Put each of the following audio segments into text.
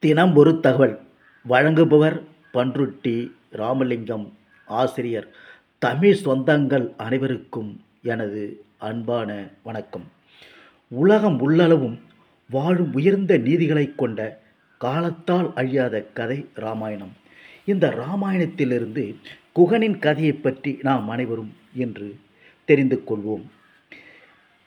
தினம் ஒரு தகவல். வழங்குபவர் பன்ருட்டி ராமலிங்கம் ஆசிரியர் தமிழ் சொந்தங்கள் அனைவருக்கும் எனது அன்பான வணக்கம். உலகம் உள்ளளவும் வாழும் உயர்ந்த நீதிகளைக் கொண்ட காலத்தால் அழியாத கதை ராமாயணம். இந்த ராமாயணத்திலிருந்து குகனின் கதையைப் பற்றி நாம் அனைவரும் என்று தெரிந்து கொள்வோம்.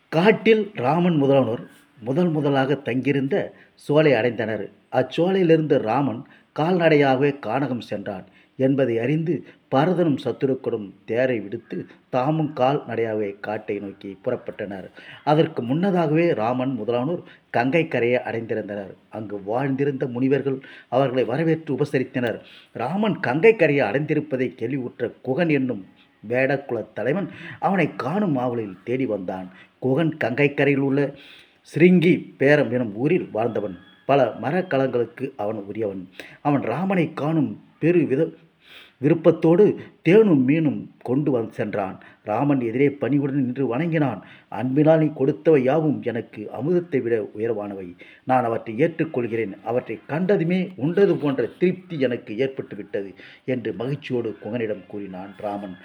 காட்டில் ராமன் முதலானோர் முதல் முதலாக தங்கியிருந்த சோலை அடைந்தனர். அச்சோலையிலிருந்து ராமன் கால்நடையாகவே கானகம் சென்றான் என்பதை அறிந்து பரதனும் சத்துருக்கனும் தேரை விடுத்து தாமும் கால்நடையாகவே காட்டை நோக்கி புறப்பட்டனர். அதற்கு முன்னதாகவே ராமன் முதலானோர் கங்கை கரையை அடைந்திருந்தனர். அங்கு வாழ்ந்திருந்த முனிவர்கள் அவர்களை வரவேற்று உபசரித்தனர். ராமன் கங்கை கரையை அடைந்திருப்பதை கேள்விவுற்ற குகன் என்னும் வேடக்குல தலைவன் அவனை காணும் ஆவலில் தேடி வந்தான். குகன் கங்கைக்கரையில் உள்ள சிருங்கி பேரம் எனும் ஊரில் வாழ்ந்தவன். பல மரக்கலங்களுக்கு அவன் உரியவன். அவன் ராமனை காணும் பெரு வித விருப்பத்தோடு தேனும் மீனும் கொண்டு வந்து சென்றான். ராமன் எதிரே பணிவுடன் நின்று வணங்கினான். அன்பினால் நீ கொடுத்தவை யாவும் எனக்கு அமுதத்தை விட உயர்வானவை. நான் அவற்றை ஏற்றுக்கொள்கிறேன். அவற்றை கண்டதுமே உண்டது போன்ற திருப்தி எனக்கு ஏற்பட்டு விட்டது என்று மகிழ்ச்சியோடு குகனிடம் கூறினான் ராமன்.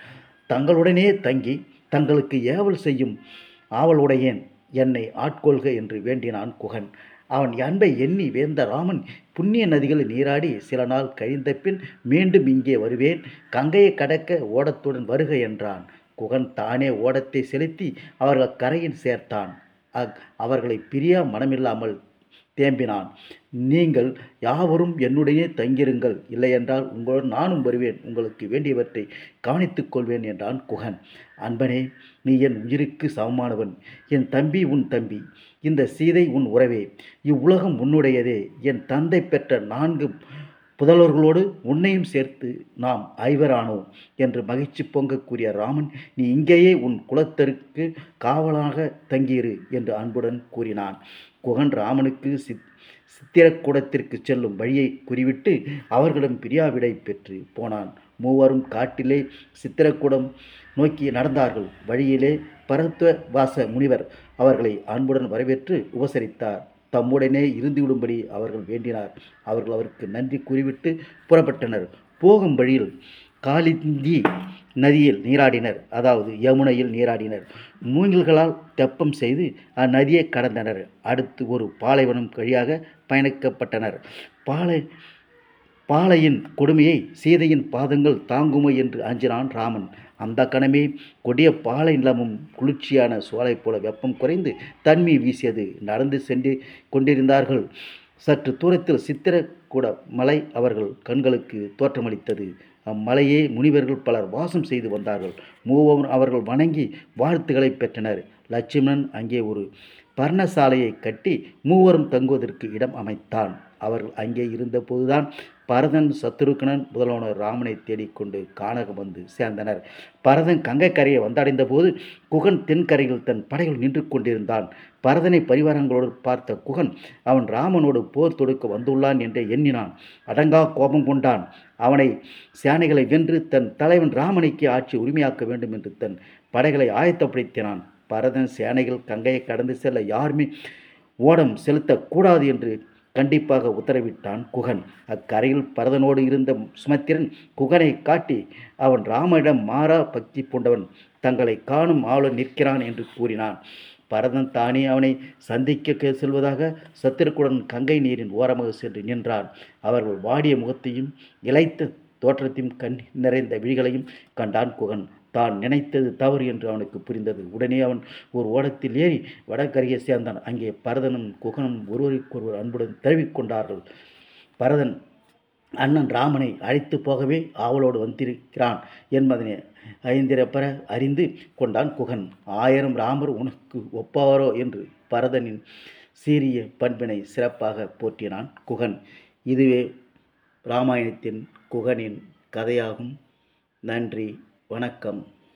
தங்களுடனே தங்கி தங்களுக்கு ஏவல் செய்யும் ஆவலுடையேன். என்னை ஆட்கொள்க என்று வேண்டினான் குகன். அவன் அன்பை எண்ணி வேந்த ராமன் புண்ணிய நதிகளில் நீராடி சில நாள் கழிந்த பின் மீண்டும் இங்கே வருவேன். கங்கையை கடக்க ஓடத்துடன் வருக என்றான். குகன் தானே ஓடத்தை செலுத்தி அவர்கள் கரையில் சேர்த்தான். அக் அவர்களை பிரியா மனமில்லாமல் தேம்பினான். நீங்கள் யாவரும் என்னுடைய தங்கிருங்கள் இல்லையென்றால் உங்களுடன் நானும் வருவேன். உங்களுக்கு வேண்டியவற்றை கவனித்துக் கொள்வேன் என்றான் குகன். அன்பனே நீ என் உயிருக்கு சமமானவன். என் தம்பி உன் தம்பி. இந்த சீதை உன் உறவே. இவ்வுலகம் உன்னுடையதே. என் தந்தை பெற்ற நான்கு புதல்வர்களோடு உன்னையும் சேர்த்து நாம் ஐவரானோம் என்று மகிழ்ச்சி பொங்க கூறிய ராமன் நீ இங்கேயே உன் குலத்தருக்கு காவலாக தங்கியிரு என்று அன்புடன் கூறினான். குகன் ராமனுக்கு சித் சித்திரக்கூடத்திற்கு செல்லும் வழியை குறிவிட்டு அவர்களிடம் பிரியாவிடை பெற்று போனான். மூவரும் காட்டிலே சித்திரக்கூடம் நோக்கி நடந்தார்கள். வழியிலே பரத்வ வாச முனிவர் அவர்களை அன்புடன் வரவேற்று உபசரித்தார். தம்முடனே இருந்துவிடும்படி அவர்கள் வேண்டினார். அவர்கள் அவருக்கு நன்றி கூறிவிட்டு புறப்பட்டனர். போகும் வழியில் காலிந்தி நதியில் நீராடினர். அதாவது யமுனையில் நீராடினர். மூங்கில்களால் தெப்பம் செய்து அந்நதியை கடந்தனர். அடுத்து ஒரு பாலைவனம் வழியாக பயணிக்கப்பட்டனர். பாலை பாலையின் கொடுமையை சீதையின் பாதங்கள் தாங்குமோ என்று அஞ்சினான் ராமன். அந்த கணமே கொடிய பாலை நிலமும் குளிர்ச்சியான சோலை போல வெப்பம் குறைந்து தன்மை வீசியது நடந்து சென்று கொண்டிருந்தார்கள். சற்று தூரத்தில் சித்திரக்கூட மலை அவர்கள் கண்களுக்கு தோற்றமளித்தது. அம்மலையே முனிவர்கள் பலர் வாசம் செய்து வந்தார்கள். மூவரும் அவர்கள் வணங்கி வாழ்த்துக்களை பெற்றனர். லட்சுமணன் அங்கே ஒரு பர்ணசாலையை கட்டி மூவரும் தங்குவதற்கு இடம் அமைத்தான். அவர்கள் அங்கே இருந்தபோதுதான் பரதன் சத்ருக்னன் முதல்வனர் ராமனை தேடிக்கொண்டு கானகம் வந்து சேர்ந்தனர். பரதன் கங்கைக்கரையை வந்தடைந்த போது குகன் தென்கரையில் தன் படைகள் நின்று கொண்டிருந்தான். பரதனை பரிவாரங்களோடு பார்த்த குகன் அவன் ராமனோடு போர் தொடுக்க வந்துள்ளான் என்று எண்ணினான். அடங்கா கோபம் கொண்டான். அவனை சேனைகளை வென்று தன் தலைவன் ராமனைக்கு ஆட்சி உரிமையாக்க வேண்டும் என்று தன் படைகளை ஆயத்தப்படுத்தினான். பரதன் சேனைகள் கங்கையை கடந்து செல்ல யாருமே ஓடம் செலுத்தக்கூடாது என்று கண்டிப்பாக உத்தரவிட்டான் குகன். அக்கரையில் பரதனோடு இருந்த சுமத்திரன் குகனை காட்டி அவன் ராமனிடம் மாறா பக்தி பூண்டவன். தங்களை காணும் ஆளும் நிற்கிறான் என்று கூறினான். பரதன் தானே அவனை சந்திக்க செல்வதாக சத்திரக்குடன் கங்கை நீரின் ஓரமாக சென்று நின்றான். அவர்கள் வாடிய முகத்தையும் இழைத்த தோற்றத்தையும் கண் நிறைந்த விழிகளையும் கண்டான் குகன். தான் நினைத்தது தவறு என்று அவனுக்கு புரிந்தது. உடனே அவன் ஒரு ஓடத்தில் ஏறி வடக்கரையை சேர்ந்தான் அங்கே பரதனும் குகனும் ஒருவருக்கொருவர் அன்புடன் தழுவிக்கொண்டார்கள். பரதன் அண்ணன் ராமனை அழைத்து போகவே ஆவலோடு வந்திருக்கிறான் என்பதனை ஐந்திரப்பர அறிந்து கொண்டான் குகன். ஆயிரம் ராமர் உனக்கு ஒப்பாரோ? என்று பரதனின் சீரிய பண்பினை சிறப்பாக போற்றினான் குகன். இதுவே ராமாயணத்தின் குகனின் கதையாகும். நன்றி. வணக்கம்.